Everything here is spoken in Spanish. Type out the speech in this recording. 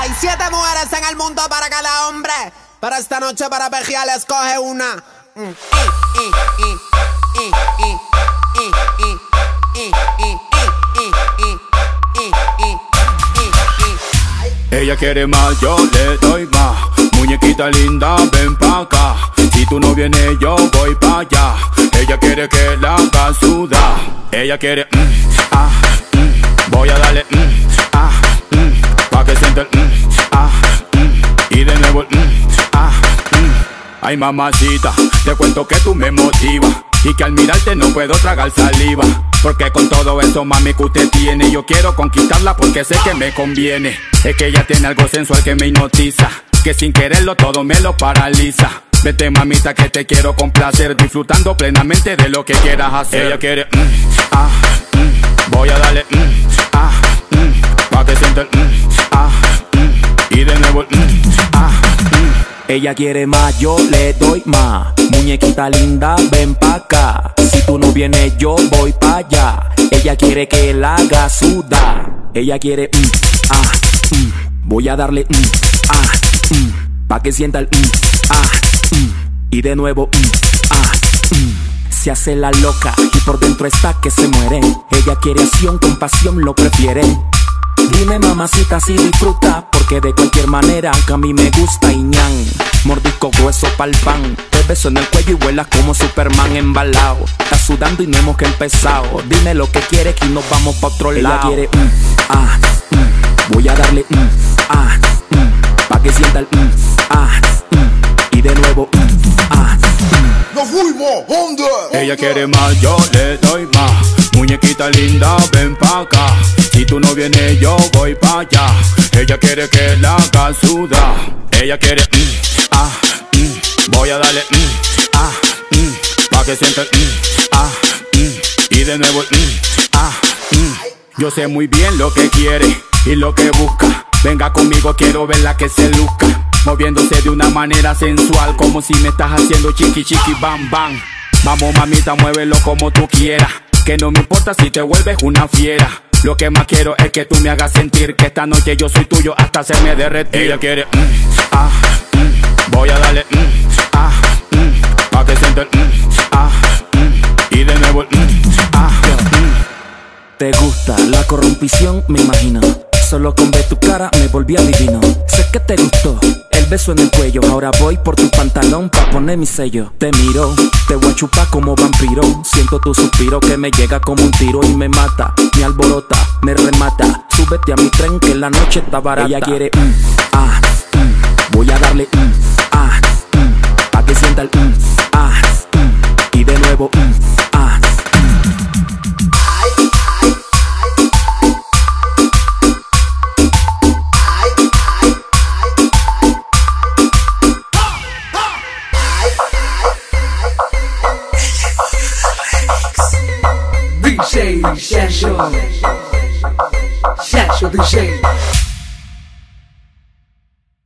Hay siete mujeres en el mundo para cada hombre. Pero esta noche para pejear escoge una. Ella quiere más, yo le doy más. Muñequita linda, ven pa' acá. Si tú no vienes, yo voy pa' allá. Ella quiere que la haga. Ella quiere, mm, ah, mm. voy a darle, mm, pa' que sienta el, mm, ah, mm. y de nuevo el, mm, ah, mm. Ay mamacita, te cuento que tú me motivas y que al mirarte no puedo tragar saliva. Porque con todo eso, mami, que usted tiene, yo quiero conquistarla porque sé que me conviene. Es que ella tiene algo sensual que me hipnotiza, que sin quererlo todo me lo paraliza. Vete mamita que te quiero complacer, disfrutando plenamente de lo que quieras hacer. Ella quiere, mm, ah, mm, voy a darle, mm, ah, mm, pa' que sienta el, mm, y de nuevo mm, ah, mm. Ella quiere más, yo le doy más. Muñequita linda, ven pa' acá. Si tú no vienes, yo voy pa' allá. Ella quiere que la haga sudar. Ella quiere, mm, ah, mm. Voy a darle, ah. Pa' que sienta el, ah. Y de nuevo, ah. Se hace la loca y por dentro está que se muere. Ella quiere acción, con pasión lo prefiere. Dime mamacita si disfruta, porque de cualquier manera que a mí me gusta ñan Mordisco grueso pa'l pan, te beso en el cuello y vuelas como Superman embalado. Estás sudando y no hemos que empezado. Dime lo que quieres y nos vamos pa' otro lado. Ella quiere, mm, ah, mm, voy a darle, mm, ah, mm, pa' que sienta el, mm, ah, mm, y de nuevo, mm, ah, ¡Nos fuimos! ¿Dónde? Ella quiere más, yo le doy más. Muñequita linda, ven pa' acá. Si tú no vienes, yo voy pa' allá. Ella quiere que la haga sudar. Ella quiere, mm, ah, mm. voy a darle, mm, ah, mm. pa' que sienta mm, ah, mm. y de nuevo, mm, ah, mm. Yo sé muy bien lo que quiere y lo que busca. Venga conmigo, quiero verla que se luzca. Moviéndose de una manera sensual, como si me estás haciendo chiqui chiqui bam bam. Vamos mamita, muévelo como tú quieras. Que no me importa si te vuelves una fiera. Lo que más quiero es que tú me hagas sentir que esta noche yo soy tuyo hasta hacerme derretir. Ella quiere, mm, ah, mm, voy a darle, mm, ah, mm, pa' que sienta el, mm, ah, mm, y de nuevo el, mm, ah, mm. Te gusta la corrompición, me imagino. Solo con ver tu cara me volví adivino. Sé que te gustó beso en el cuello. Ahora voy por tu pantalón pa' poner mi sello. Te miro, te voy a chupar como vampiro. Siento tu suspiro que me llega como un tiro y me mata. Me alborota, me remata. Súbete a mi tren que la noche está barata. Ella quiere, mm, ah, mm. voy a darle, mm, ah, mm. pa' que sienta el, mm, ah, mm. y de nuevo, mm, 先说，先说对谁？